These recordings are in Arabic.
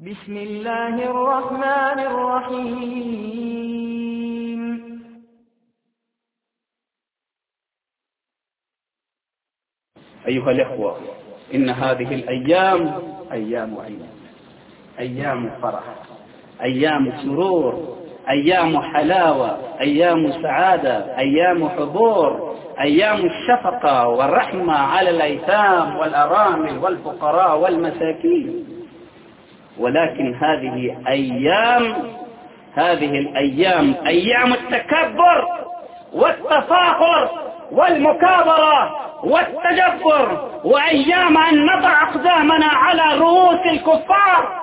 بسم الله الرحمن الرحيم. أيها الأخوة إن هذه الأيام أيام عين أيام فرح أيام سرور أيام حلاوة أيام سعادة أيام حضور أيام الشفقة والرحمة على الأيتام والأرامل والفقراء والمساكين. ولكن هذه أيام هذه الأيام أيام التكبر والتفاخر والمكابرة والتجبر وأيام أن نضع أقدامنا على رؤوس الكفار.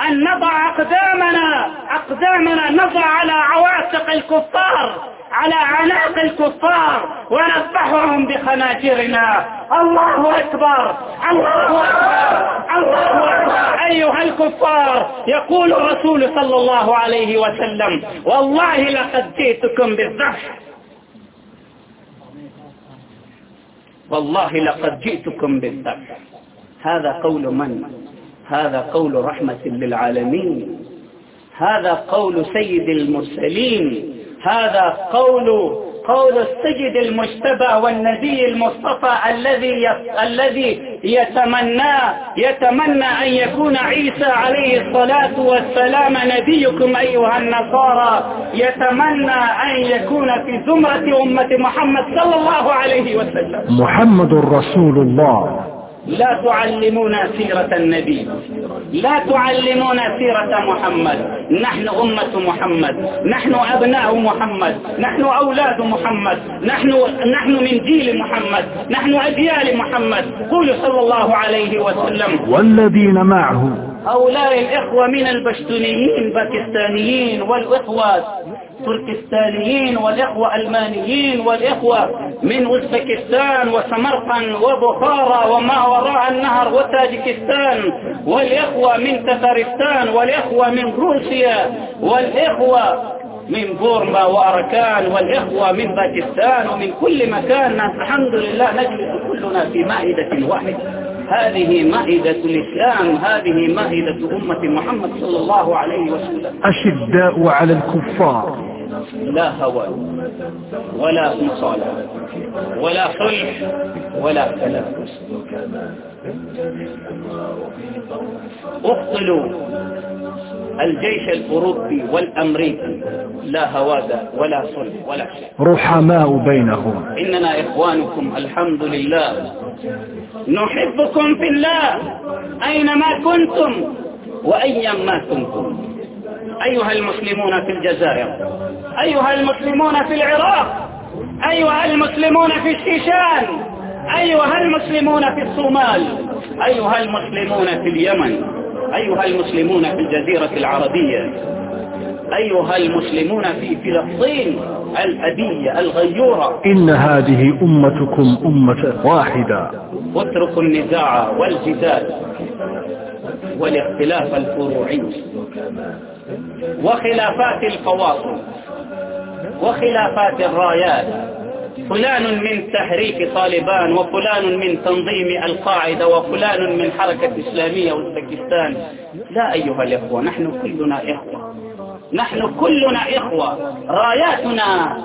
أن نضع أقدامنا أقدامنا نضع على عواتق الكفار على عناق الكفار ونذبحهم بخناجرنا. الله أكبر الله أكبر الله أكبر. أيها الكفار يقول الرسول صلى الله عليه وسلم والله لقد جئتكم بالذبح. والله لقد جئتكم بالذبح. هذا قول من؟ هذا قول رحمة للعالمين. هذا قول سيد المرسلين. هذا قول قول السجد المجتبى والنبي المصطفى الذي الذي يتمنى يتمنى أن يكون عيسى عليه الصلاة والسلام نبيكم أيها النصارى. يتمنى أن يكون في زمرة أمة محمد صلى الله عليه وسلم. محمد رسول الله. لا تعلمونا سيرة النبي. لا تعلمونا سيرة محمد. نحن أمة محمد. نحن أبناء محمد. نحن أولاد محمد. نحن, نحن من جيل محمد. نحن أجيال محمد. قول صلى الله عليه وسلم. والذين معه. هؤلاء الإخوة من البشتونيين باكستانيين والإخوات تركستانيين والإخوة ألمانيين والإخوة من أوزبكستان وسمرقن وبخارى وما وراء النهر وتاجكستان والإخوة من تفارستان والإخوة من روسيا والإخوة من بورما وأركان والإخوة من باكستان ومن كل مكان. الحمد لله نجلس كلنا في مائدة واحدة. هذه مائدة الإسلام هذه مائدة أمة محمد صلى الله عليه وسلم. أشداء على الكفار. لا هوى ولا مصالة ولا صلح ولا تنافس. اقتلوا الجيش الأوروبي والأمريكي. لا هوادة ولا صلح ولا شيء. رحماء بينهم. إننا إخوانكم الحمد لله. نحبكم في الله أينما كنتم وأيما كنتم. أيها المسلمون في الجزائر أيها المسلمون في العراق أيها المسلمون في الشيشان أيها المسلمون في الصومال أيها المسلمون في اليمن. أيها المسلمون في الجزيرة العربية أيها المسلمون في فلسطين الأبية الغيورة. إن هذه أمتكم أمة واحدة. واتركوا النزاع والجدال والاختلاف الفروعي وخلافات القواصل وخلافات الرايات. فلان من تحريك طالبان وفلان من تنظيم القاعدة وفلان من حركة إسلامية وزبكستان لا أيها الإخوة نحن كلنا إخوة. نحن كلنا إخوة. راياتنا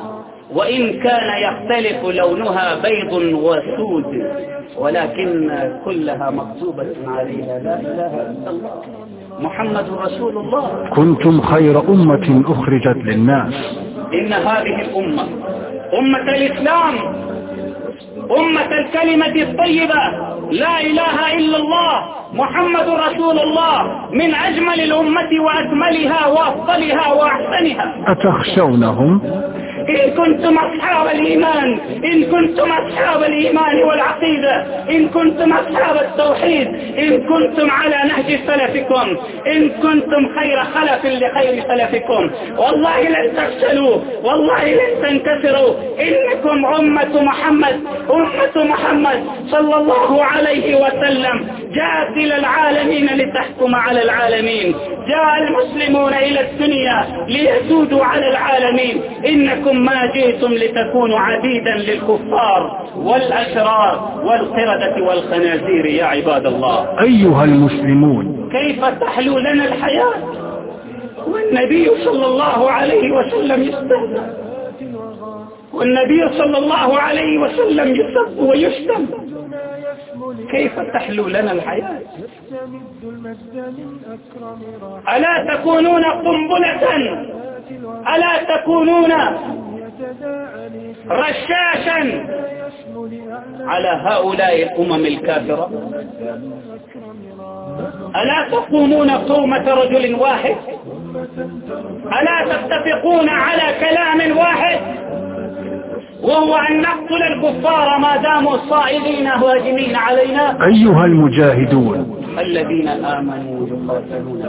وإن كان يختلف لونها بيض وسود ولكن كلها مكتوبة علينا لا إله إلا الله. محمد رسول الله. كنتم خير أمة أخرجت للناس. إن هذه الأمة أمة الإسلام أمة الكلمة الطيبة لا إله إلا الله محمد رسول الله من أجمل الأمة وأكملها وأفضلها وأحسنها. أتخشونهم؟ إن كنتم أصحاب الإيمان إن كنتم أصحاب الإيمان والعقيدة إن كنتم أصحاب التوحيد إن كنتم على نهج سلفكم إن كنتم خير خلف لخير سلفكم. والله لن تفشلوا والله لن تنكسروا. إنكم أمة محمد أمة محمد صلى الله عليه وسلم. جاءت إلى العالمين لتحكم على العالمين. جاء المسلمون إلى الدنيا ليسودوا على العالمين. إنكم ما جئتم لتكونوا عبيدا للكفار والأشرار والقردة والخنازير يا عباد الله. أيها المسلمون. كيف تحلو لنا الحياة؟ والنبي صلى الله عليه وسلم يستهدى. والنبي صلى الله عليه وسلم يسب ويشتم. كيف تحلو لنا الحياة؟ ألا تكونون قنبلة؟ ألا تكونون رشاشا؟ على هؤلاء الأمم الكافرة؟ ألا تقومون قومة رجل واحد؟ ألا تتفقون على كلام واحد؟ وهو أن نقتل الكفار ما داموا صائدين هاجمين علينا. أيها المجاهدون. الذين آمنوا يقاتلون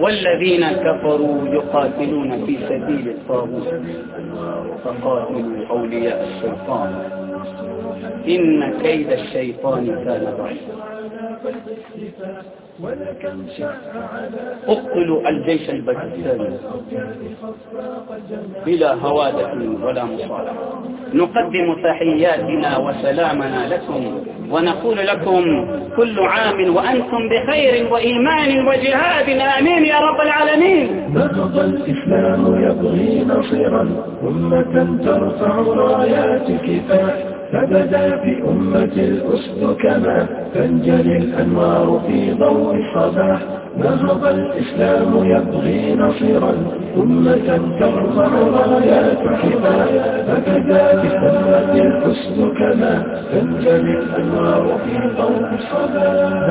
والذين كفروا يقاتلون في سبيل الطاغوت. فقاتلوا أولياء الشيطان. إن كيد الشيطان كان ضعيفا. اقتلوا الجيش الباكستاني بلا هوادة ولا مصالحة. نقدم تحياتنا وسلامنا لكم ونقول لكم كل عام وأنتم بخير وإيمان وجهاد. آمين يا رب العالمين. نهض الإسلام يبغي نصيرا. أمة ترفع رايات كفاح. فبدا في أمة الأسد كما تنجلي الأنوار في ضوء الصباح. نهض الإسلام يبغي نصيرا أمة ترفع رايات حماية فكذا بثمة الحسن كما تنجلي الأنوار في قوم الصبا.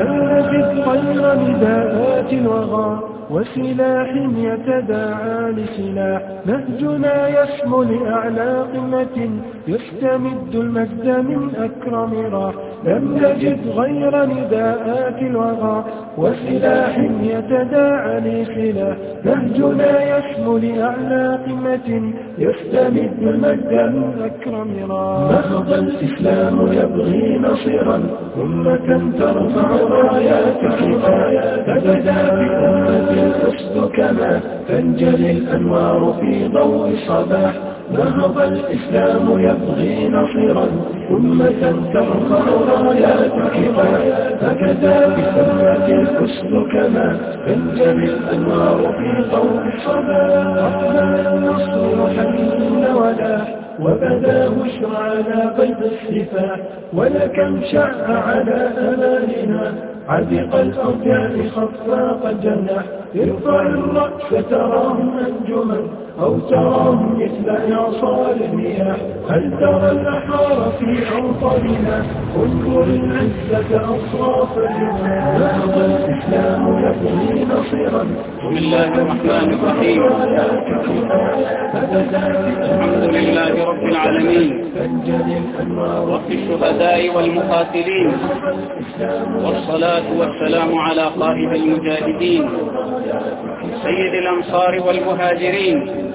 نجد خير نداءات وغار وسلاح يتداعى لسلاح؟ نهجنا يسمو لأعلى قمة يستمد المجد من أكرم راح. لم تجد غير نداءات الوغى وسلاح يتداعى لسلاح نهجنا يسمو لأعلى قمة يستمد مجدا الأكرم را نهض الإسلام يبغي نصيرا أمة ترفع رايات حقا تبدا بأمة الأسد كما تنجلي الأنوار في ضوء صباح نهض الإسلام يبغي نصيرا أمة ترفع رايات حمايا هكذا بسمة الحسن كما تنجلي الأنوار في ضوء الصبا رحمة النصر حميد ولا وبدا على بيض الصفا ولكم شع على أمالنا عبق الأرجاء خطاق الجنة ارفع الرأس تراهم أنجما أو تراهم مثلنا صالمين هل ترى الأحار في أوطاننا؟ انظر العزة أصرافنا ذهب الإسلام يبني نصيرا. بسم الله الرحمن الرحيم. الحمد لله رب العالمين رب الشهداء والمقاتلين والصلاة والسلام على قائد المجاهدين سيد الأنصار والمهاجرين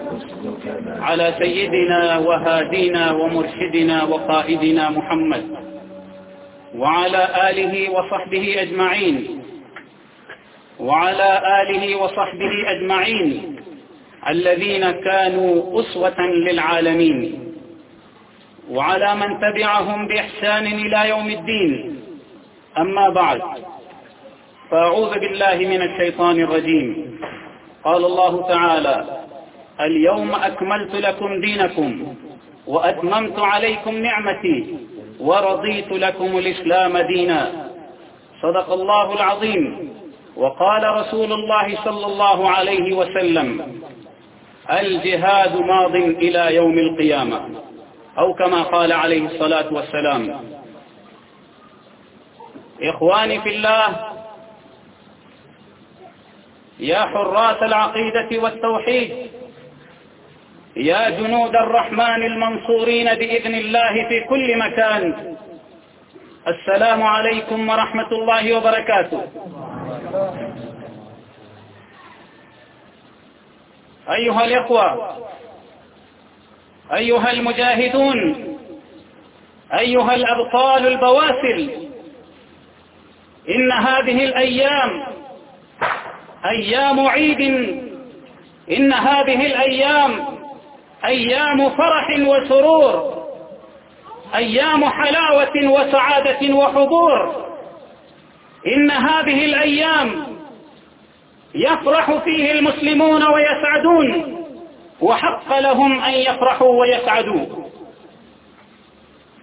على سيدنا وهادينا ومرشدنا وقائدنا محمد وعلى آله وصحبه أجمعين وعلى آله وصحبه أجمعين الذين كانوا أسوة للعالمين وعلى من تبعهم بإحسان إلى يوم الدين أما بعد فأعوذ بالله من الشيطان الرجيم قال الله تعالى اليوم أكملت لكم دينكم وأتممت عليكم نعمتي ورضيت لكم الإسلام دينا. صدق الله العظيم. وقال رسول الله صلى الله عليه وسلم الجهاد ماض إلى يوم القيامة. أو كما قال عليه الصلاة والسلام إخواني في الله يا حراس العقيدة والتوحيد يا جنود الرحمن المنصورين بإذن الله في كل مكان. السلام عليكم ورحمة الله وبركاته. أيها الإخوة أيها المجاهدون أيها الأبطال البواسل إن هذه الأيام أيام عيد. إن هذه الأيام أيام فرح وسرور. أيام حلاوة وسعادة وحضور. إن هذه الأيام يفرح فيه المسلمون ويسعدون. وحق لهم أن يفرحوا ويسعدوا.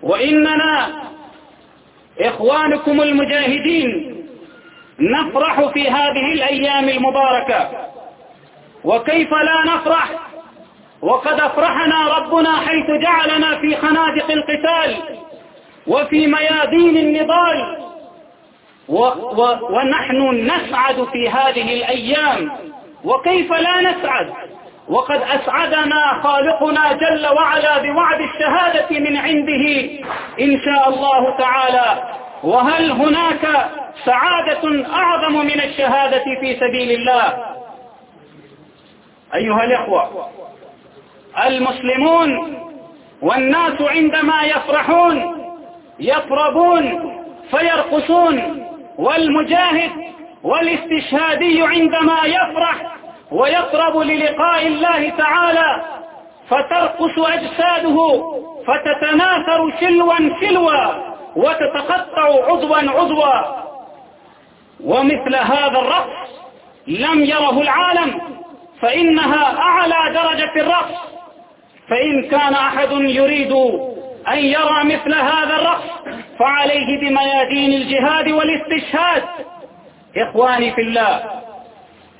وإننا إخوانكم المجاهدين نفرح في هذه الأيام المباركة. وكيف لا نفرح؟ وقد أفرحنا ربنا حيث جعلنا في خنادق القتال وفي ميادين النضال و و ونحن نسعد في هذه الأيام وكيف لا نسعد؟ وقد أسعدنا خالقنا جل وعلا بوعد الشهادة من عنده إن شاء الله تعالى. وهل هناك سعادة أعظم من الشهادة في سبيل الله؟ أيها الأخوة المسلمون والناس عندما يفرحون يطربون فيرقصون. والمجاهد والاستشهادي عندما يفرح ويقرب للقاء الله تعالى فترقص أجساده فتتناثر شلوا شلوا وتتقطع عضوا عضوا. ومثل هذا الرقص لم يره العالم فإنها أعلى درجة الرقص. فإن كان أحد يريد أن يرى مثل هذا الرقص فعليه بميادين الجهاد والاستشهاد. إخواني في الله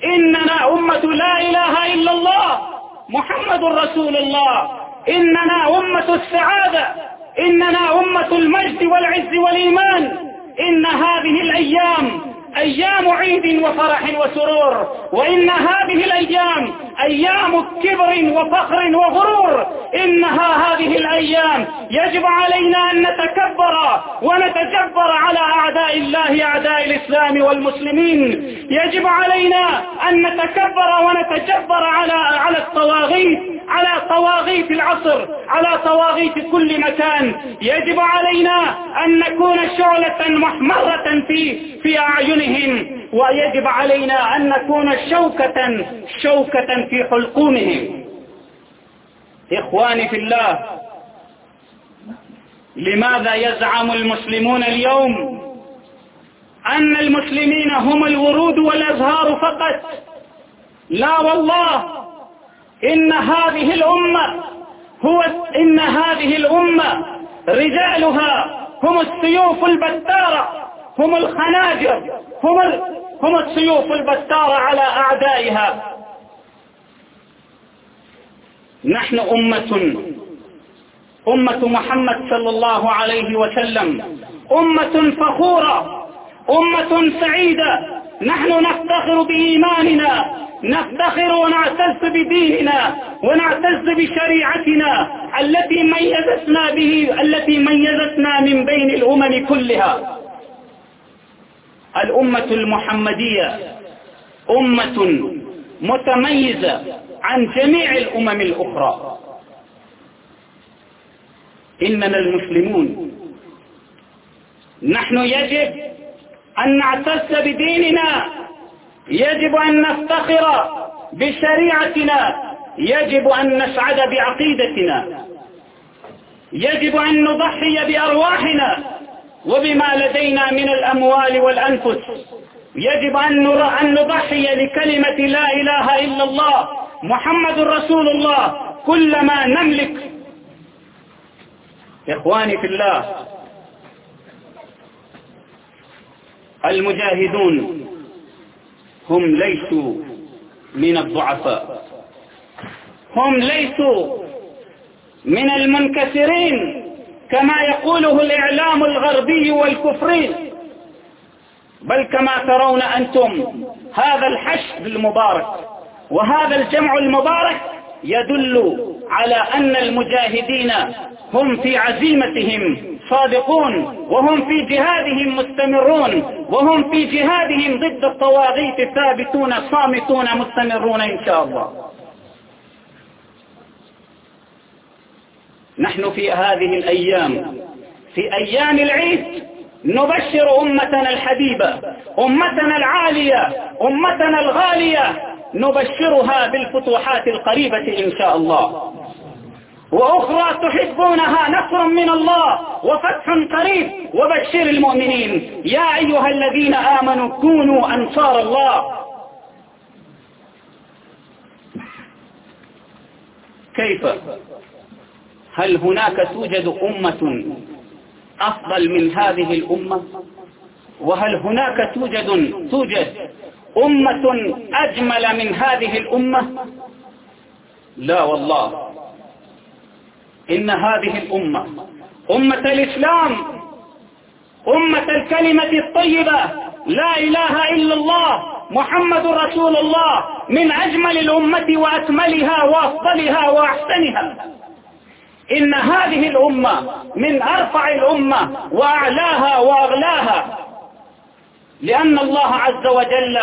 إننا أمة لا إله إلا الله محمد رسول الله. إننا أمة السعادة إننا أمة المجد والعز والإيمان. إن هذه الأيام أيام عيد وفرح وسرور وإن هذه الأيام أيام كبر وفخر وغرور. إنها هذه الأيام يجب علينا أن نتكبر ونتجبر على أعداء الله أعداء الإسلام والمسلمين. يجب علينا أن نتكبر ونتجبر على على الطواغيت. على طواغيت العصر على طواغيت كل مكان. يجب علينا أن نكون شعلة محمرة في في أعينهم ويجب علينا أن نكون شوكة شوكة في حلقومهم. إخواني في الله لماذا يزعم المسلمون اليوم أن المسلمين هم الورود والأزهار فقط؟ لا والله. إن هذه الأمة هو إن هذه الأمة رجالها هم السيوف البتارة هم الخناجر هم ال... هم السيوف البتارة على أعدائها. نحن أمة أمة محمد صلى الله عليه وسلم. أمة فخورة أمة سعيدة. نحن نفتخر بإيماننا. نفتخر ونعتز بديننا ونعتز بشريعتنا التي ميزتنا به التي ميزتنا من بين الأمم كلها. الأمة المحمدية أمة متميزة عن جميع الأمم الأخرى. إننا المسلمون. نحن يجب أن نعتز بديننا يجب أن نفتخر بشريعتنا يجب أن نسعد بعقيدتنا يجب أن نضحي بأرواحنا وبما لدينا من الأموال والأنفس يجب أن نضحي لكلمة لا إله إلا الله محمد رسول الله كل ما نملك. إخواني في الله المجاهدون ہم لیسو من الضعفاء. هم ليسوا من المنكسرين كما يقوله الإعلام الغربي والكفري بل كما ترون أنتم هذا الحشد المبارك وهذا الجمع المبارك يدل على أن المجاهدين هم في عزيمتهم صادقون وهم في جهادهم مستمرون وهم في جهادهم ضد الطواغيت ثابتون صامتون مستمرون إن شاء الله. نحن في هذه الأيام في أيام العيد نبشر أمتنا الحبيبة أمتنا العالية أمتنا الغالية نبشرها بالفتوحات القريبة إن شاء الله. وأخرى تحبونها نصر من الله وفتح قريب. وبشر المؤمنين. يا أيها الذين آمنوا كونوا أنصار الله. كيف؟ هل هناك توجد أمة أفضل من هذه الأمة؟ وهل هناك توجد توجد أمة أجمل من هذه الأمة؟ لا والله. إن هذه الأمة أمة الإسلام أمة الكلمة الطيبة لا إله إلا الله محمد رسول الله من أجمل الأمة وأكملها وأفضلها وأحسنها. إن هذه الأمة من أرفع الأمة وأعلاها وأغلاها لأن الله عز وجل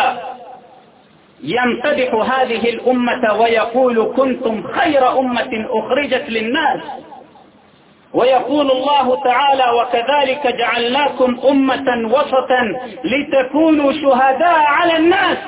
يمتدح هذه الأمة ويقول كنتم خير أمة أخرجت للناس. ويقول الله تعالى وكذلك جعلناكم أمة وسطا لتكونوا شهداء على الناس.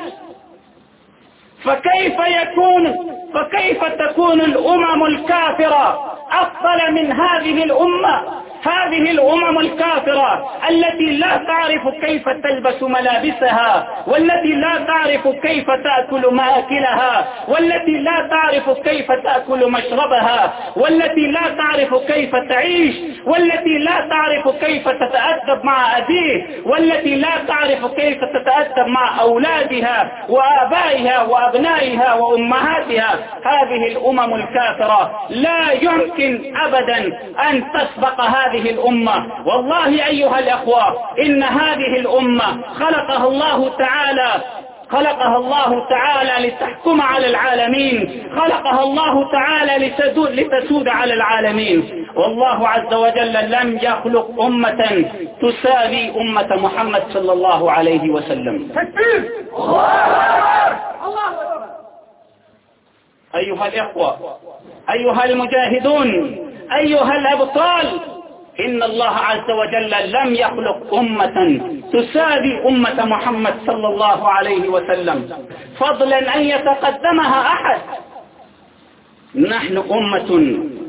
فكيف يكون فكيف تكون الأمم الكافرة أفضل من هذه الأمة؟ هذه الأمم الكافرة التي لا تعرف كيف تلبس ملابسها والتي لا تعرف كيف تأكل مآكلها والتي لا تعرف كيف تأكل مشربها والتي لا تعرف كيف تعيش والتي لا تعرف كيف تتأدب مع أبيه والتي لا تعرف كيف تتأدب مع أولادها وآبائها وأبنائها وأمهاتها. هذه الأمم الكافرة لا يمكن أبدا أن تسبق هذا هذه الأمة. والله أيها الأخوة إن هذه الأمة خلقها الله تعالى خلقها الله تعالى لتحكم على العالمين خلقها الله تعالى لتسود, لتسود على العالمين. والله عز وجل لم يخلق أمة تساوي أمة محمد صلى الله عليه وسلم. أيها الإخوة أيها المجاهدون أيها الأبطال إن الله عز وجل لم يخلق أمة تساوي أمة محمد صلى الله عليه وسلم. فضلا أن يتقدمها أحد. نحن أمة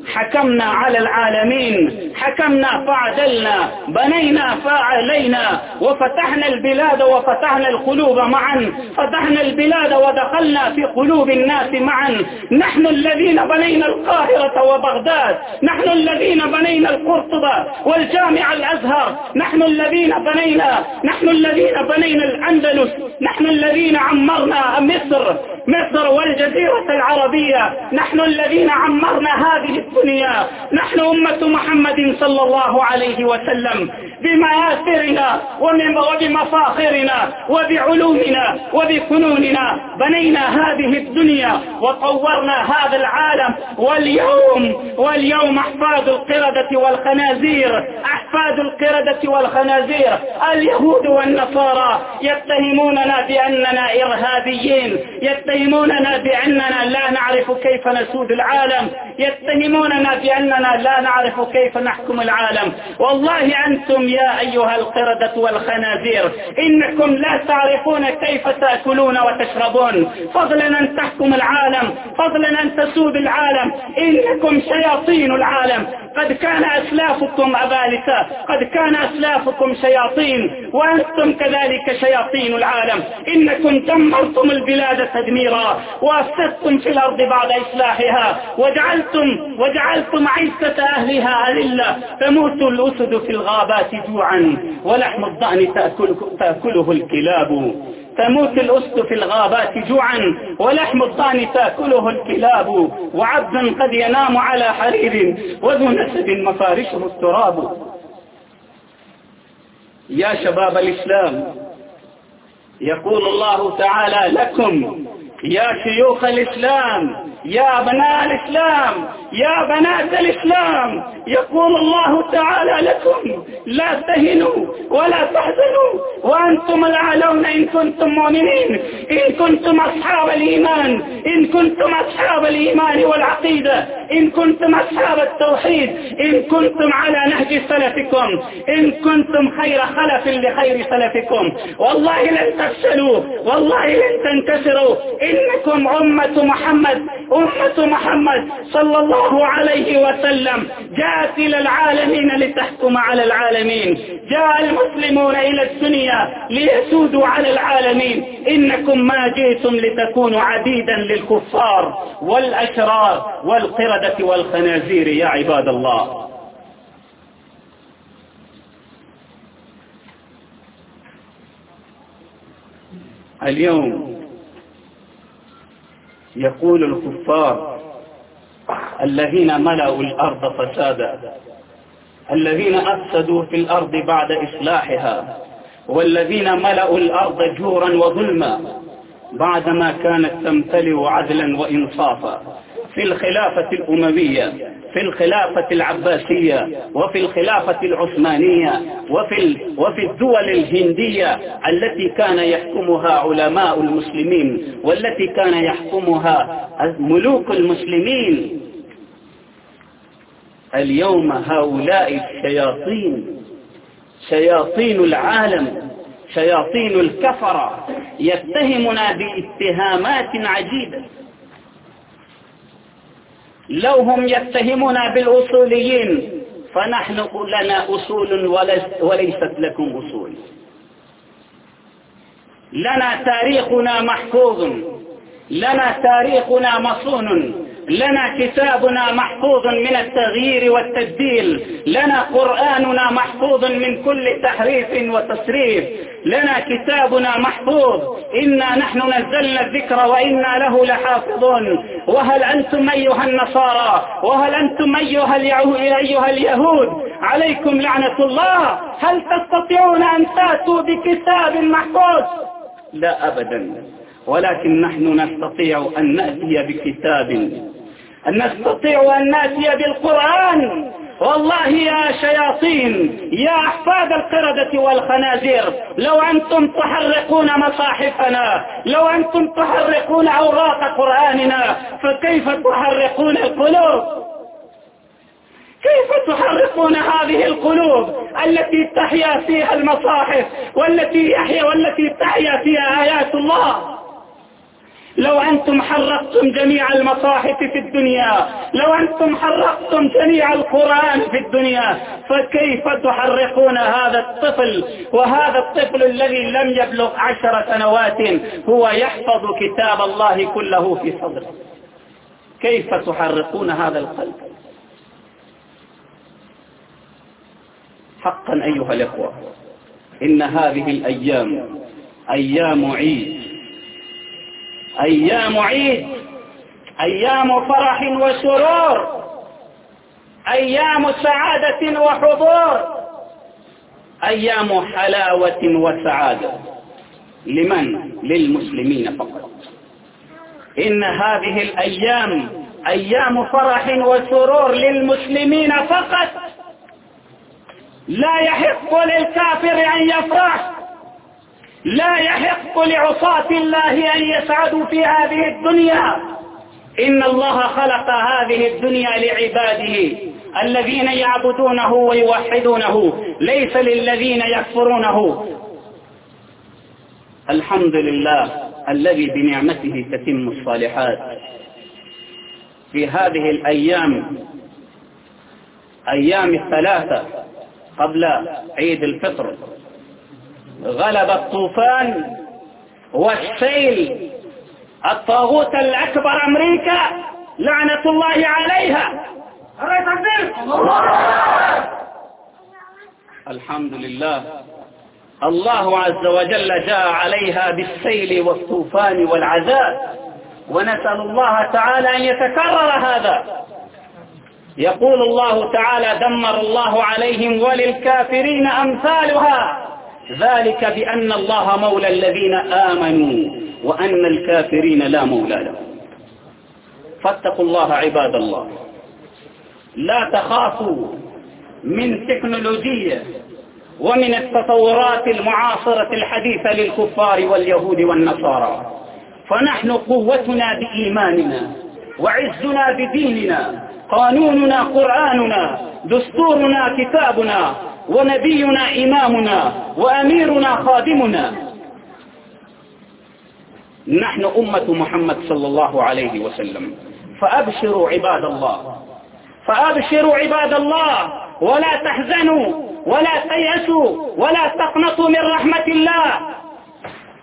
حكمنا على العالمين حكمنا فعدلنا بنينا فعلينا وفتحنا البلاد وفتحنا القلوب معا فتحنا البلاد ودخلنا في قلوب الناس معا. نحن الذين بنينا القاهرة وبغداد نحن الذين بنينا القرطبة والجامع الأزهر نحن الذين بنينا نحن الذين بنينا الأندلس نحن الذين عمرنا مصر مصر والجزيرة العربية نحن الذين عمرنا هذه الدنيا. نحن أمة محمد صلى الله عليه وسلم بمآثرنا وبمفاخرنا وبعلومنا وبفنوننا. بنينا هذه الدنيا وطورنا هذا العالم. واليوم واليوم أحفاد القردة والخنازير. أحفاد القردة والخنازير. اليهود والنصارى يتهموننا بأننا إرهابيين. يتهموننا بأننا لا نعرف كيف نسود العالم. يتهمون يفتنوننا بأننا لا نعرف كيف نحكم العالم. والله أنتم يا أيها القردة والخنازير إنكم لا تعرفون كيف تأكلون وتشربون. فضلا أن تحكم العالم فضلا أن تسود العالم. إنكم شياطين العالم. قد كان أسلافكم أبالسة قد كان أسلافكم شياطين وأنتم كذلك شياطين العالم. إنكم دمرتم البلاد تدميرا وأفسدتم في الأرض بعد إصلاحها وجعلتم, وجعلتم عزة أهلها أذلة. فموت الأسد في الغابات جوعا ولحم الضأن تأكله, تأكله الكلاب. تموت الأسد في الغابات جوعا ولحم الضان تأكله الكلاب وعبدا قد ينام على حرير وذو نسب مفارشه التراب. يا شباب الإسلام يقول الله تعالى لكم يا شيوخ الإسلام يا أبناء الإسلام يا بنات الإسلام يقول الله تعالى لكم لا تهنوا ولا تحزنوا وأنتم الأعلون إن كنتم مؤمنين. إن كنتم أصحاب الإيمان. إن كنتم أصحاب الإيمان والعقيدة. إن كنتم أصحاب التوحيد. إن كنتم على نهج سلفكم. إن كنتم خير خلف لخير سلفكم. والله لن تفشلوا. والله لن تنكسروا إنكم أمة محمد. أمة محمد صلى الله عليه وسلم. جاءت إلى العالمين لتحكم على العالمين. جاء المسلمون إلى الدنيا ليسودوا على العالمين. إنكم ما جئتم لتكونوا عبيدا للكفار والأشرار والقردة والخنازير يا عباد الله. اليوم يقول الكفار الذين ملأوا الأرض فسادا الذين أفسدوا في الأرض بعد إصلاحها والذين ملأوا الأرض جورا وظلما بعدما كانت تمتلئ عدلا وإنصافا. في الخلافة الأموية في الخلافة العباسية وفي الخلافة العثمانية وفي, وفي الدول الهندية التي كان يحكمها علماء المسلمين والتي كان يحكمها ملوك المسلمين. اليوم هؤلاء الشياطين شياطين العالم شياطين الكفر يتهمنا باتهامات عجيبة. لو هم يتهمنا بالأصوليين فنحن لنا أصول وليست لكم أصول. لنا تاريخنا محفوظ لنا تاريخنا مصون. لنا كتابنا محفوظ من التغيير والتبديل لنا قرآننا محفوظ من كل تحريف وتصريف لنا كتابنا محفوظ إنا نحن نزلنا الذكر وإنا له لحافظون. وهل أنتم أيها النصارى؟ وهل أنتم أيها, أيها اليهود؟ عليكم لعنة الله. هل تستطيعون أن تأتوا بكتاب محفوظ؟ لا أبدا. ولكن نحن نستطيع أن نأتي بكتاب. أن نستطيع أن نأتي بالقرآن. والله يا شياطين يا أحفاد القردة والخنازير لو أنتم تحرقون مصاحفنا لو أنتم تحرقون أوراق قرآننا فكيف تحرقون القلوب؟ كيف تحرقون هذه القلوب التي تحيا فيها المصاحف والتي يحيا والتي تحيا فيها آيات الله؟ لو أنتم حرقتم جميع المصاحف في الدنيا لو أنتم حرقتم جميع القرآن في الدنيا فكيف تحرقون هذا الطفل؟ وهذا الطفل الذي لم يبلغ عشر سنوات هو يحفظ كتاب الله كله في صدره. كيف تحرقون هذا القلب؟ حقا أيها الأخوة إن هذه الأيام أيام عيد. أيام عيد أيام فرح وسرور أيام سعادة وحضور أيام حلاوة وسعادة. لمن؟ للمسلمين فقط. إن هذه الأيام أيام فرح وسرور للمسلمين فقط. لا يحق للكافر أن يفرح. لا يحق لعصاة الله أن يسعدوا في هذه الدنيا. إن الله خلق هذه الدنيا لعباده الذين يعبدونه ويوحدونه. ليس للذين يكفرونه. الحمد لله الذي بنعمته تتم الصالحات. في هذه الأيام أيام الثلاثة قبل عيد الفطر غلب الطوفان والسيل. الطاغوت الأكبر أمريكا لعنة الله عليها. الحمد لله. الله عز وجل جاء عليها بالسيل والطوفان والعذاب. ونسأل الله تعالى أن يتكرر هذا. يقول الله تعالى دمر الله عليهم وللكافرين أمثالها. ذلك بأن الله مولى الذين آمنوا وأن الكافرين لا مولى لهم. فاتقوا الله عباد الله. لا تخافوا من تكنولوجية ومن التطورات المعاصرة الحديثة للكفار واليهود والنصارى. فنحن قوتنا بإيماننا وعزنا بديننا قانوننا قرآننا دستورنا كتابنا ونبينا إمامنا وأميرنا خادمنا. نحن أمة محمد صلى الله عليه وسلم. فأبشروا عباد الله. فأبشروا عباد الله. ولا تحزنوا. ولا تيأسوا. ولا تقنطوا من رحمة الله.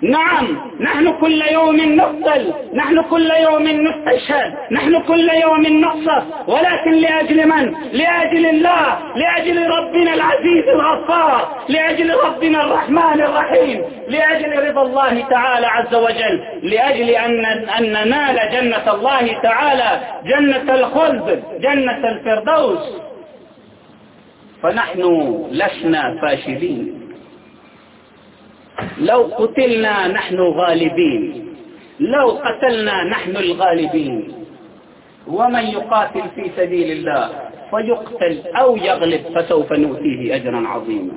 نعم نحن كل يوم نقتل نحن كل يوم نستشهد نحن كل يوم نقصف ولكن لأجل من؟ لأجل الله لأجل ربنا العزيز الغفار لأجل ربنا الرحمن الرحيم لأجل رضا الله تعالى عز وجل لأجل أن, أن ننال جنة الله تعالى جنة الخلد جنة الفردوس. فنحن لسنا فاشلين. لو قتلنا نحن غالبين لو قتلنا نحن الغالبين. ومن يقاتل في سبيل الله فيقتل أو يغلب فسوف نؤتيه أجرا عظيما.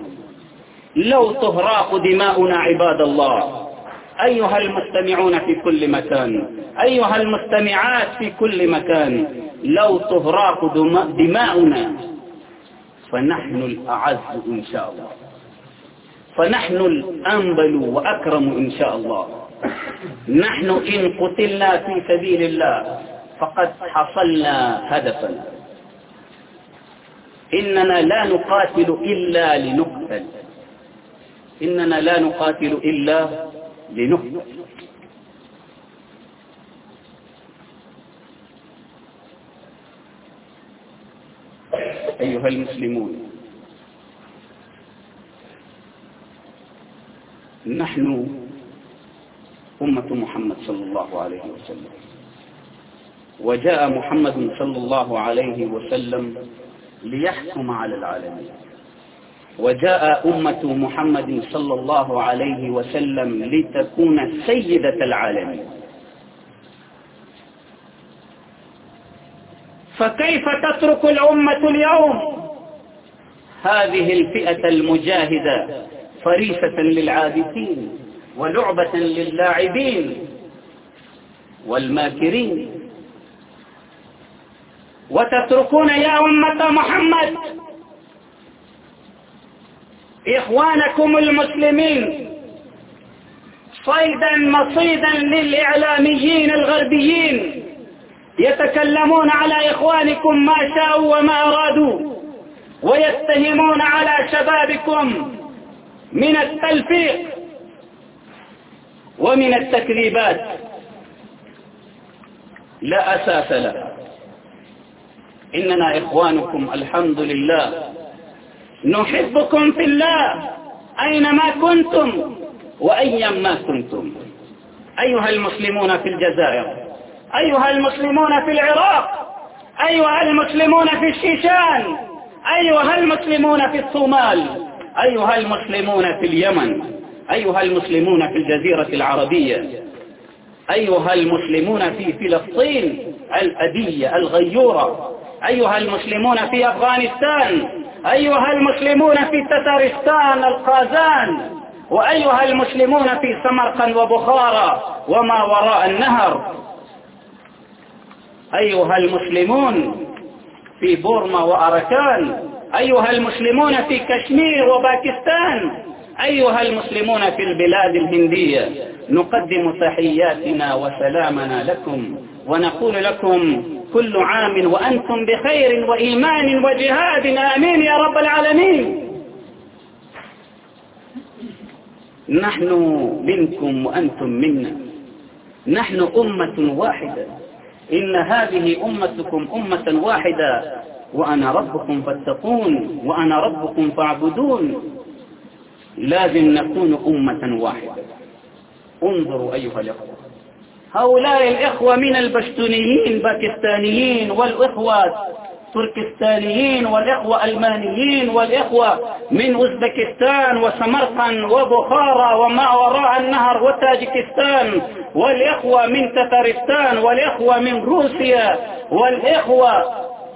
لو تهراق دماؤنا عباد الله أيها المستمعون في كل مكان أيها المستمعات في كل مكان لو تهراق دماؤنا فنحن الأعز إن شاء الله. فنحن الأنبل وأكرم إن شاء الله. نحن إن قتلنا في سبيل الله فقد حصلنا هدفا. إننا لا نقاتل إلا لنقتل. إننا لا نقاتل إلا لنقتل. أيها المسلمون. نحن أمة محمد صلى الله عليه وسلم. وجاء محمد صلى الله عليه وسلم ليحكم على العالمين. وجاء أمة محمد صلى الله عليه وسلم لتكون سيدة العالمين. فكيف تترك الأمة اليوم؟ هذه الفئة المجاهدة فريسة للعابثين ولعبة للاعبين والماكرين. وتتركون يا أمة محمد إخوانكم المسلمين صيدا مصيدا للإعلاميين الغربيين يتكلمون على إخوانكم ما شاءوا وما أرادوا. ويتهمون على شبابكم من التلفيق ومن التكذيبات. لا أساس له. إننا إخوانكم الحمد لله. نحبكم في الله أينما كنتم وأيما كنتم. أيها المسلمون في الجزائر أيها المسلمون في العراق أيها المسلمون في الشيشان أيها المسلمون في الصومال أيها المسلمون في اليمن أيها المسلمون في الجزيرة العربية أيها المسلمون في فلسطين الأدية الغيورة أيها المسلمون في أفغانستان أيها المسلمون في تتارستان القازان وأيها المسلمون في سمرقند وبخارى وما وراء النهر. أيها المسلمون في بورما وأركان. أيها المسلمون في كشمير وباكستان. أيها المسلمون في البلاد الهندية. نقدم تحياتنا وسلامنا لكم ونقول لكم كل عام وأنتم بخير وإيمان وجهاد. آمين يا رب العالمين. نحن منكم وأنتم منا. نحن أمة واحدة. إن هذه أمتكم أمة واحدة وأنا ربكم فاتقون وأنا ربكم فاعبدون. لازم نكون أمة واحدة. انظروا أيها الأخوة. هؤلاء الإخوة من البشتونيين باكستانيين والإخوات تركستانيين والإخوة ألمانيين والإخوة من أوزبكستان وسمرقن وبخارى وما وراء النهر وتاجكستان والإخوة من تتارستان والإخوة من روسيا والإخوة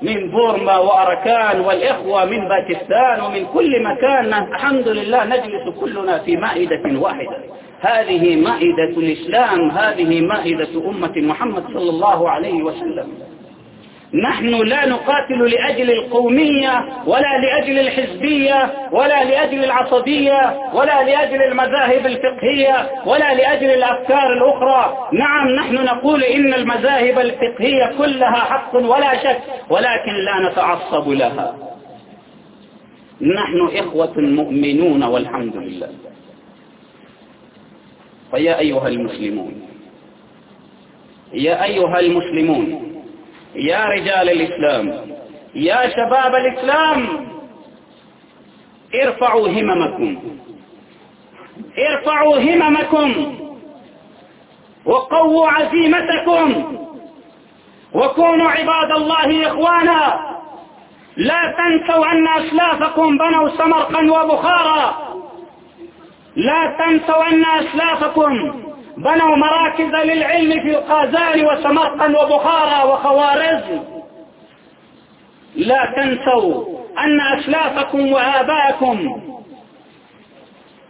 من بورما وأركان والإخوة من باكستان ومن كل مكان. الحمد لله نجلس كلنا في مائدة واحدة. هذه مائدة الإسلام هذه مائدة أمة محمد صلى الله عليه وسلم. نحن لا نقاتل لأجل القومية ولا لأجل الحزبية ولا لأجل العصبية ولا لأجل المذاهب الفقهية ولا لأجل الأفكار الأخرى. نعم نحن نقول إن المذاهب الفقهية كلها حق ولا شك ولكن لا نتعصب لها. نحن إخوة مؤمنون والحمد لله. فيا أيها المسلمون يا أيها المسلمون يا رجال الإسلام يا شباب الإسلام ارفعوا هممكم ارفعوا هممكم وقووا عزيمتكم وكونوا عباد الله إخوانا. لا تنسوا أن أسلافكم بنوا سمرقا وبخارا. لا تنسوا أن أسلافكم بنوا مراكز للعلم في القازان وسمرقا وبخارى وخوارزم. لا تنسوا أن أسلافكم وآباكم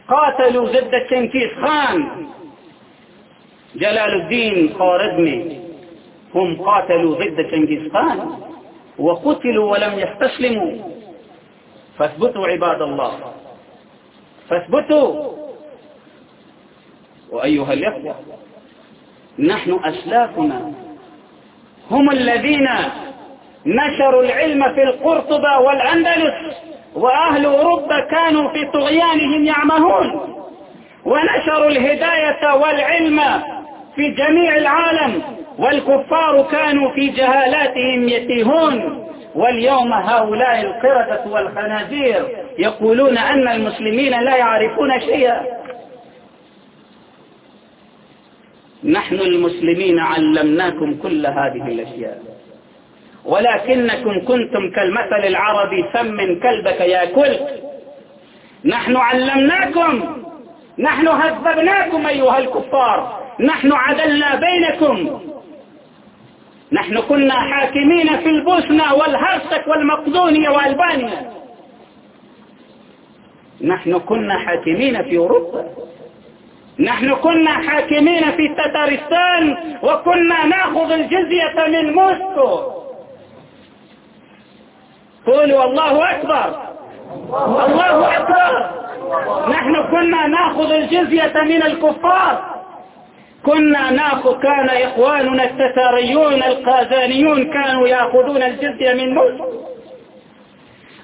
قاتلوا ضد التنكيس خان. جلال الدين خوارزمي هم قاتلوا ضد تنكيس خان وقتلوا ولم يستسلموا. فاثبتوا عباد الله. فاثبتوا وأيها الإخوة نحن أسلافنا هم الذين نشروا العلم في القرطبة والأندلس وأهل أوروبا كانوا في طغيانهم يعمهون ونشروا الهداية والعلم في جميع العالم والكفار كانوا في جهالاتهم يتيهون. واليوم هؤلاء القردة والخنازير يقولون أن المسلمين لا يعرفون شيئا. نحن المسلمين علمناكم كل هذه الأشياء. ولكنكم كنتم كالمثل العربي سم كلبك ياكلك نحن علمناكم. نحن هذبناكم أيها الكفار. نحن عدلنا بينكم. نحن كنا حاكمين في البوسنة والهرسك والمقدونية وألبانيا. نحن كنا حاكمين في أوروبا. نحن كنا حاكمين في تتارستان وكنا ناخذ الجزية من موسكو. قولوا الله أكبر. الله أكبر. نحن كنا ناخذ الجزية من الكفار. كنا ناخذ كان إخواننا التتاريون القازانيون كانوا يأخذون الجزية من موسكو.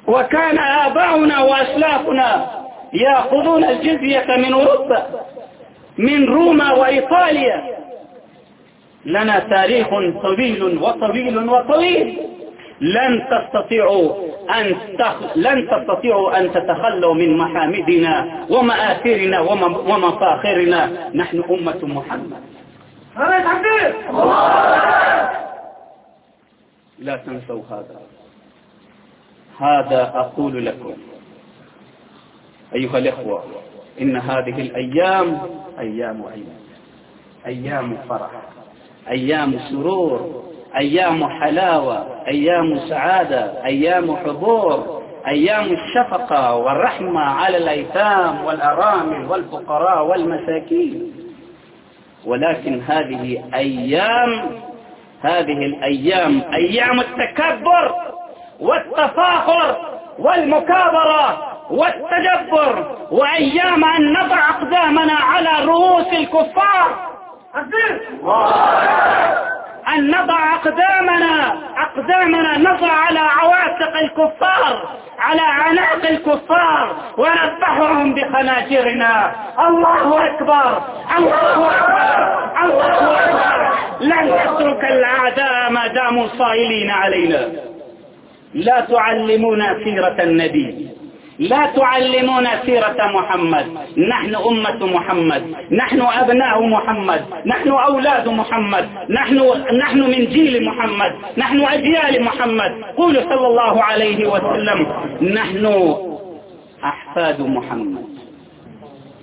وكان آباؤنا وأسلافنا يأخذون الجزية من أوروبا. من روما وإيطاليا لنا تاريخ طويل وطويل وطويل لن تستطيعوا أن تخ... لن تستطيعوا أن تتخلوا من محامدنا ومآثرنا وم... ومفاخرنا نحن أمة محمد. لا تنسوا هذا. هذا أقول لكم. أيها الأخوة إن هذه الأيام أيام عيد أيام فرح. أيام سرور. أيام حلاوة. أيام سعادة. أيام حضور. أيام الشفقة والرحمة على الأيتام والأرامل والفقراء والمساكين. ولكن هذه أيام هذه الأيام أيام التكبر والتفاخر والمكابرة والتدبر وأيام أن نضع أقدامنا على رؤوس الكفار. أن نضع أقدامنا أقدامنا نضع على عواتق الكفار على عناق الكفار ونذبحهم بخناجرنا. الله أكبر الله أكبر الله أكبر. لن نترك الأعداء ما داموا صائلين علينا. لا تعلمونا سيرة النبي. لا تعلمونا سيرة محمد. نحن أمة محمد. نحن أبناء محمد. نحن أولاد محمد. نحن, نحن من جيل محمد. نحن أجيال محمد. قولوا صلى الله عليه وسلم. نحن أحفاد محمد.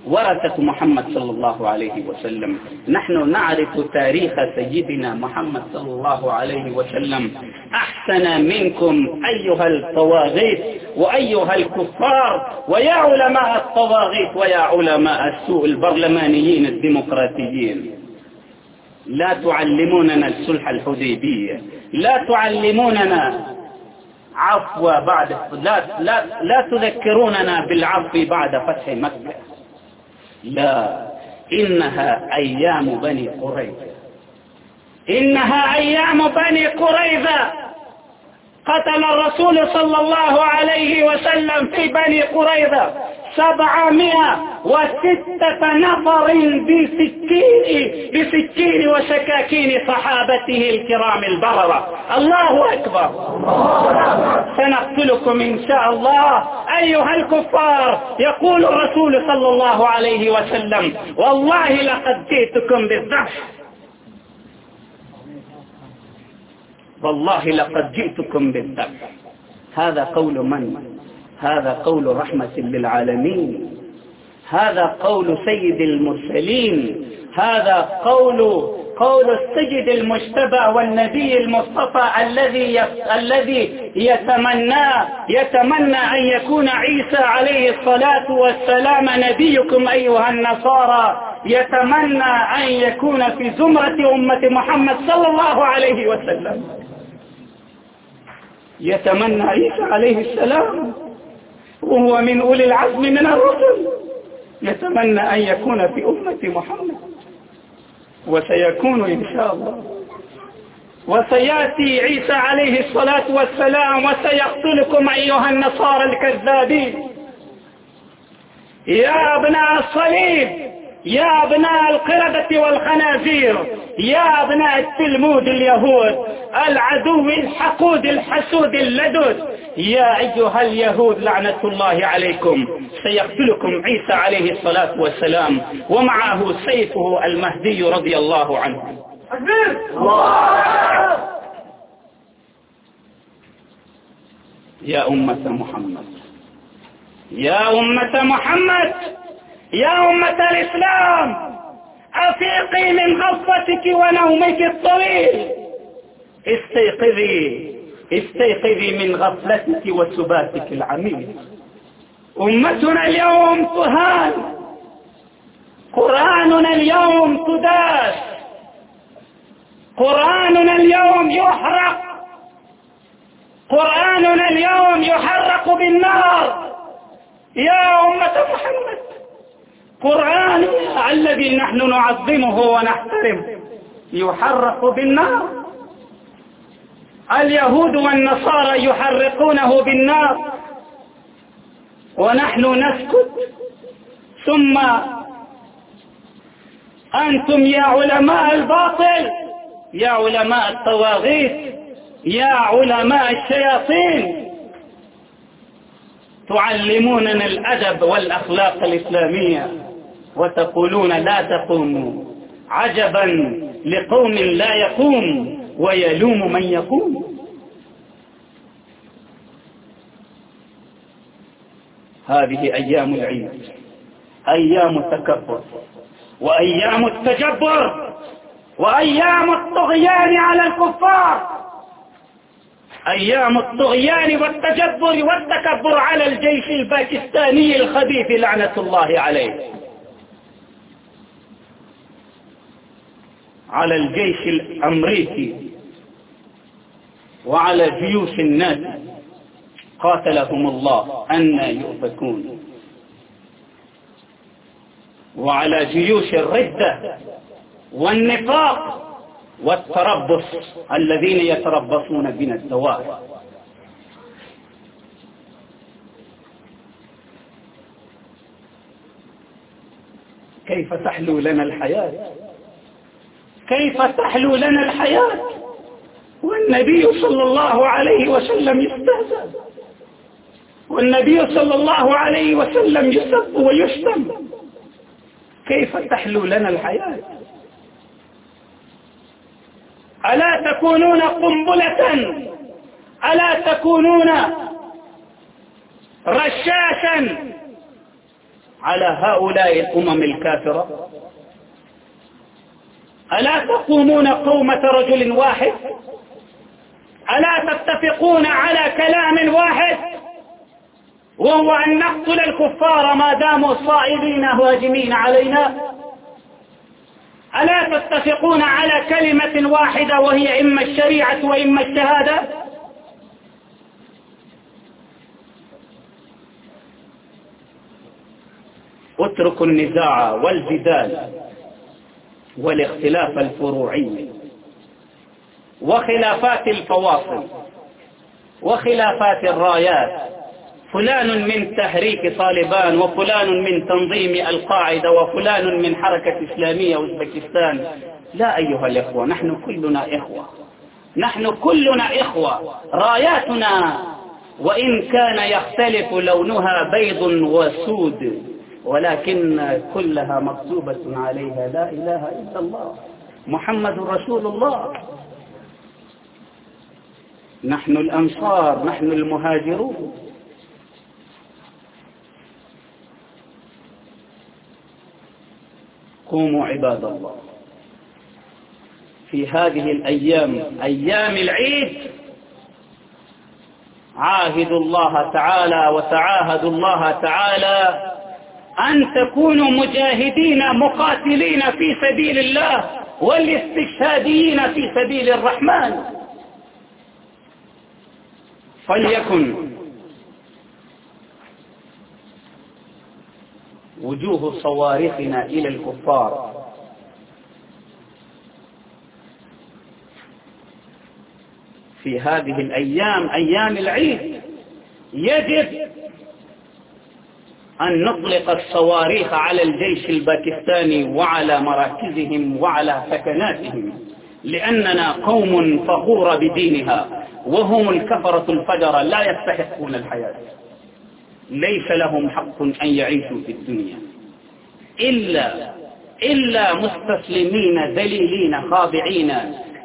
ورثة محمد صلى الله عليه وسلم. نحن نعرف تاريخ سيدنا محمد صلى الله عليه وسلم. أحسن منكم أيها الطواغيث وأيها الكفار ويا علماء الطواغيث ويا علماء السوء البرلمانيين الديمقراطيين. لا تعلموننا السلح الحديبية لا تعلموننا عفو بعد لا, لا, لا تذكروننا بالعفو بعد فتح مكة. لا. إنها أيام بني قريظة. إنها أيام بني قريظة. قتل الرسول صلى الله عليه وسلم في بني قريظة. سبعمائة وستة نفر بسكين, بسكين وشكاكين صحابته الكرام البررة. الله أكبر. سنقتلكم إن شاء الله. أيها الكفار يقول الرسول صلى الله عليه وسلم والله لقد جئتكم بالذبح. والله لقد جئتكم بالذبح. هذا قول من من؟ هذا قول رحمة للعالمين. هذا قول سيد المرسلين. هذا قول قول السجد المجتبى والنبي المصطفى الذي الذي يتمنى يتمنى أن يكون عيسى عليه الصلاة والسلام نبيكم أيها النصارى. يتمنى أن يكون في زمرة أمة محمد صلى الله عليه وسلم. يتمنى عيسى عليه السلام. وهو من أولي العزم من الرسل. نتمنى أن يكون في أمة محمد. وسيكون إن شاء الله. وسيأتي عيسى عليه الصلاة والسلام وسيقتلكم أيها النصارى الكذابين. يا أبناء الصليب يا أبناء القردة والخنازير يا أبناء التلمود اليهود العدو الحقود الحسود اللدود. يا أيها اليهود لعنة الله عليكم. سيقتلكم عيسى عليه الصلاة والسلام ومعه سيفه المهدي رضي الله عنه. يا أمة محمد. يا أمة محمد. يا أمة الإسلام. أفيقي من غفتك ونومك الطويل. استيقظي. استيقظي من غفلتك وسباتك العميق. أمتنا اليوم تهان. قرآننا اليوم تداس. قرآننا اليوم يحرق. قرآننا اليوم يحرق بالنار. يا أمة محمد قرآننا الذي نحن نعظمه ونحترمه يحرق بالنار. اليهود والنصارى يحرقونه بالنار. ونحن نسكت. ثم أنتم يا علماء الباطل يا علماء الطواغيث يا علماء الشياطين. تعلموننا الأدب والأخلاق الإسلامية وتقولون لا تقوموا عجبا لقوم لا يقوم. وَيَلُومُ مَنْ يَقُومُ هذه أيام العيد أيام التكبر وأيام التجبر وأيام الطغيان على الكفار. أيام الطغيان والتجبر والتكبر على الجيش الباكستاني الخبيث لعنة الله عليه. على الجيش الأمريكي وعلى جيوش الناس قاتلهم الله أن يؤفكون. وعلى جيوش الردة والنفاق والتربص الذين يتربصون بنا الدوائر كيف تحلو لنا الحياة؟ كيف تحلو لنا الحياة؟ والنبي صلى الله عليه وسلم يستهزأ. والنبي صلى الله عليه وسلم يسب ويشتم. كيف تحلو لنا الحياة؟ ألا تكونون قنبلة؟ ألا تكونون رشاشا على هؤلاء الأمم الكافرة؟ ألا تقومون قومة رجل واحد؟ ألا تتفقون على كلام واحد؟ وهو أن نقتل الكفار ما داموا صائدين هاجمين علينا. ألا تتفقون على كلمة واحدة وهي إما الشريعة وإما الشهادة؟ اتركوا النزاع والجدال والاختلاف الفروعي. وخلافات الفواصل وخلافات الرايات. فلان من تحريك طالبان وفلان من تنظيم القاعدة وفلان من حركة إسلامية أوزبكستان. لا أيها الإخوة نحن كلنا إخوة. نحن كلنا إخوة. راياتنا وإن كان يختلف لونها بيض وسود ولكن كلها مكتوبة عليها. لا إله إلا الله. محمد رسول الله. نحن الأنصار نحن المهاجرون. قوموا عباد الله. في هذه الأيام أيام العيد عاهدوا الله تعالى وتعاهدوا الله تعالى أن تكونوا مجاهدين مقاتلين في سبيل الله والاستشهاديين في سبيل الرحمن. فلیکن وجوه صوارخنا إلى الكفار. في هذه الأيام أيام العيد يجب أن نطلق الصواريخ على الجيش الباكستاني وعلى مراكزهم وعلى سكناتهم. لأننا قوم فخور بدينها وهم الكفرة الفجر لا يستحقون الحياة. ليس لهم حق أن يعيشوا في الدنيا. إلا, إلا مستسلمين ذليلين خاضعين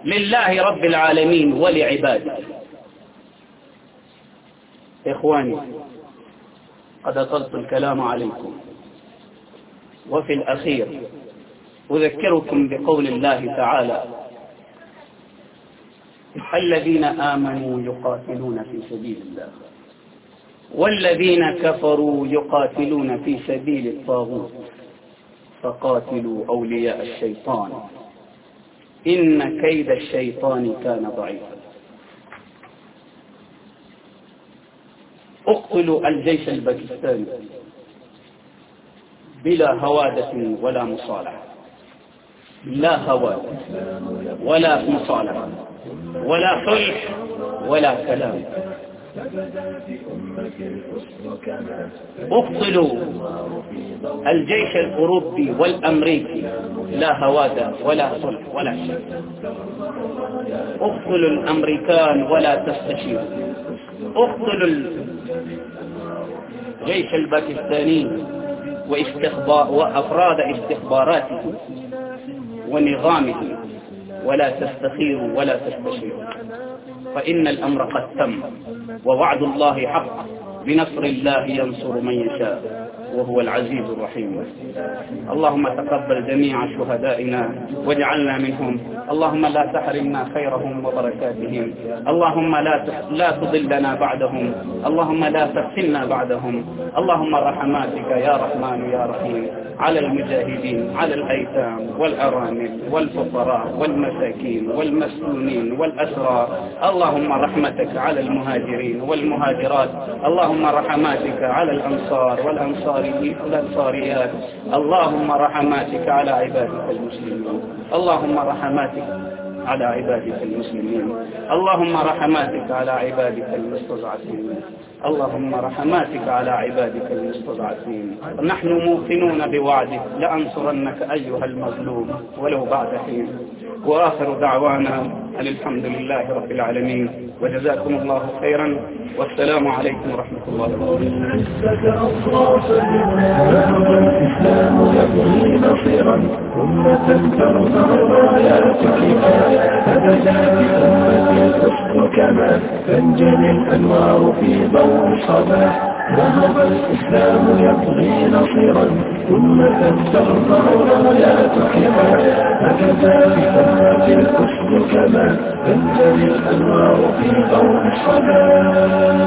لله رب العالمين ولعباده. إخواني قد أطلت الكلام عليكم. وفي الأخير أذكركم بقول الله تعالى الذين آمنوا يقاتلون في سبيل الله والذين كفروا يقاتلون في سبيل الطاغوت فقاتلوا أولياء الشيطان إن كيد الشيطان كان ضعيفا اقتلوا الجيش الباكستاني بلا هوادة ولا مصالحة لا هوى ولا مصالحة ولا صلح ولا كلام. ابطلوا الجيش الأوروبي والأمريكي لا هوادة ولا صلح ولا شيء. ابطلوا الأمريكان ولا تستشير. ابطلوا الجيش الباكستاني وأفراد استخباراته. ونظامه. ولا تستخيروا ولا تستشيروا فإن الأمر قد تم ووعد الله حق. بنصر الله ينصر من يشاء وهو العزيز الرحيم. اللهم تقبل جميع شهدائنا واجعلنا منهم. اللهم لا تحرمنا خيرهم وبركاتهم. اللهم لا لا تضلنا بعدهم. اللهم لا تفتنا بعدهم. اللهم رحماتك يا رحمن يا رحيم. على المجاهدين على الأيتام والأرامل والفقراء والمساكين والمسلونين والأسرار. اللهم رحمتك على المهاجرين والمهاجرات. اللهم رحماتك على الأنصار والأنصاريات. اللهم رحماتك على عبادك المسلمين. اللهم رحماتك على عبادك المسلمين. اللهم رحماتك على عبادك المستضعفين. اللهم رحماتك على عبادك المستضعفين. نحن موقنون بوعدك لأنصرنك أيها المظلوم. ولو بعد حين. وآخر دعوانا أن الحمد لله رب العالمين. وجزاكم الله خيرا. والسلام عليكم ورحمة الله وبركاته. كما تنجلي الأنوار في ضوء الصباح. ذهب الإسلام يقضي نصيرا ثم تستغفر له لا تحرا فكذا بثمرة الكسب كما تنتهي الأنوار في ضوء الصلاة